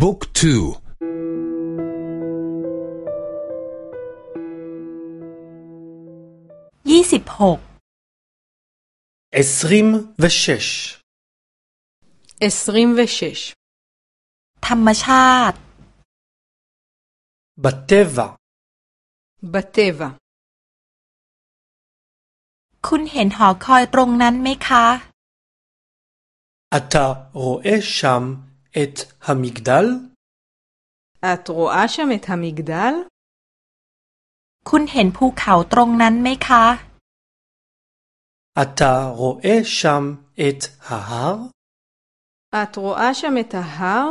บุ๊กทูยี่สิบหกเอสริมวชชเอสริมวชชธรรมชาติบัตเทวาบัตเทวา คุณเห็นหอคอยตรงนั้นไหมคะอตาโรเอชัม את המגדל? את רואה שם את המגדל? คุณเห็นภูเขาตรงนั้นไหมคะ אתה רואה שם את ההר? את רואה שם את ההר?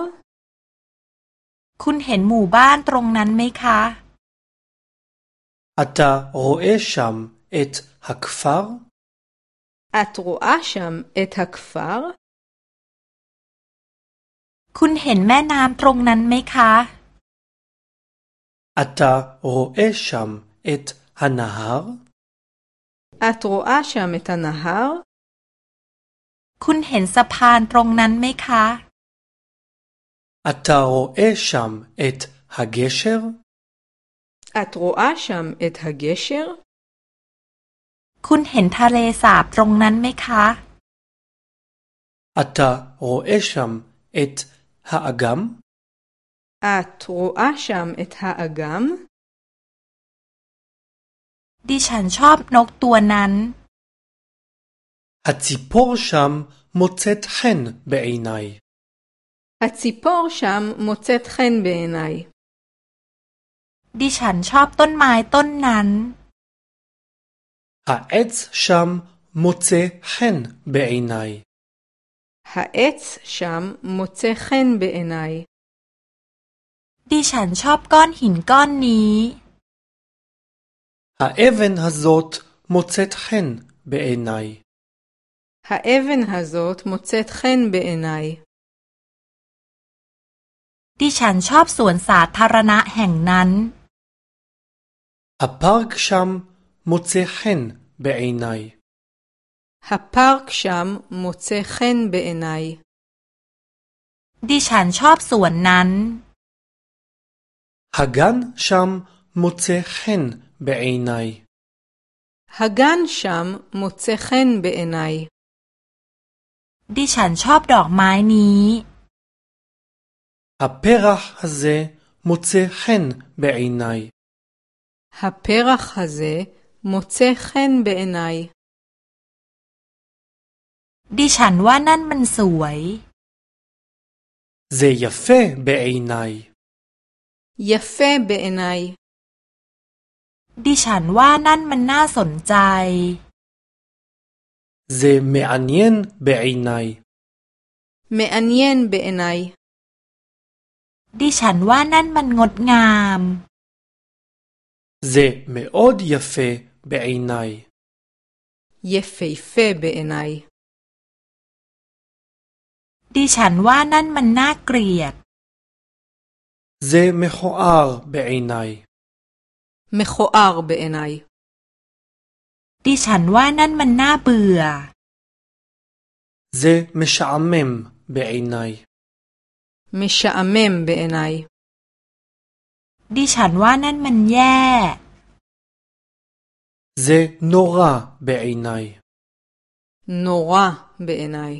คุณเห็นหมู่บ้านตรงนั้นไหมคะ אתה רואה שם את הכפר? את רואה שם את הכפר? คุณเห็นแม่น้ำตรงนั้นไหมคะอัตโรเอชัมเอตฮานาฮาร์อัตโรเอชัมเอตฮานาฮาร์คุณเห็นสะพานตรงนั้นไหมคะอัตโรเอชัมเอตฮาเกเชร์อัตโรเอชัมเอตฮาเกเชร์คุณเห็นทะเลสาบตรงนั้นไหมคะอัตโรเอชัมเอต האגם? את רואה שם את האגם? ดิฉันชอบนกตัวนั้น הציפור שם מוצאת חן בעיניי. הציפור שם מוצאת חן בעיניי. ดิฉันชอบต้นไม้ต้นนั้น העץ שם מוצא חן בעיניי. העץ שם מוצא חן בעיניי. ดิฉันชอบก้อนหินก้อนนี้ האבן הזאת מוצאת חן בעיניי. האבן הזאת מוצאת חן בעיניי. ดิฉันชอบสวนสาธารณะแห่งนั้น הפארק שם מוצא חן בעיניי. הפארק שם מוצא חן בעיניי. ดิฉันชอบสวนนั้น הגן שם מוצא חן בעיניי. הגן שם מוצא חן בעיניי. ดิฉันชอบดอกไม้นี้ הפרח הזה מוצא חן בעיניי. הפרח הזה מוצא חן בעיניי. ดิฉันว่านั่นมันสวยเซยเฟ่เบเอนายเยเฟ่เบเอนดิฉันว่านั่นมันน่าสนใจเเมอันเยนเบเอนเมอันเยนเบเอนดิฉันว่านั่นมันงดงามเเมอดเยเฟ่เบเอนายเยเฟ่เฟ่เบเอนาดิฉันว่านั่นมันน่าเกลียด เจมิโคอาร์เบอนัยมิโคอาร์เบอนัยดิฉันว่านั่นมันน่าเบื่อ เจมิชอามมเบอนัยมิชอามมเบอนัยดิฉันว่านั่นมันแย่ เจโนราเบอินายโนราเบอินาย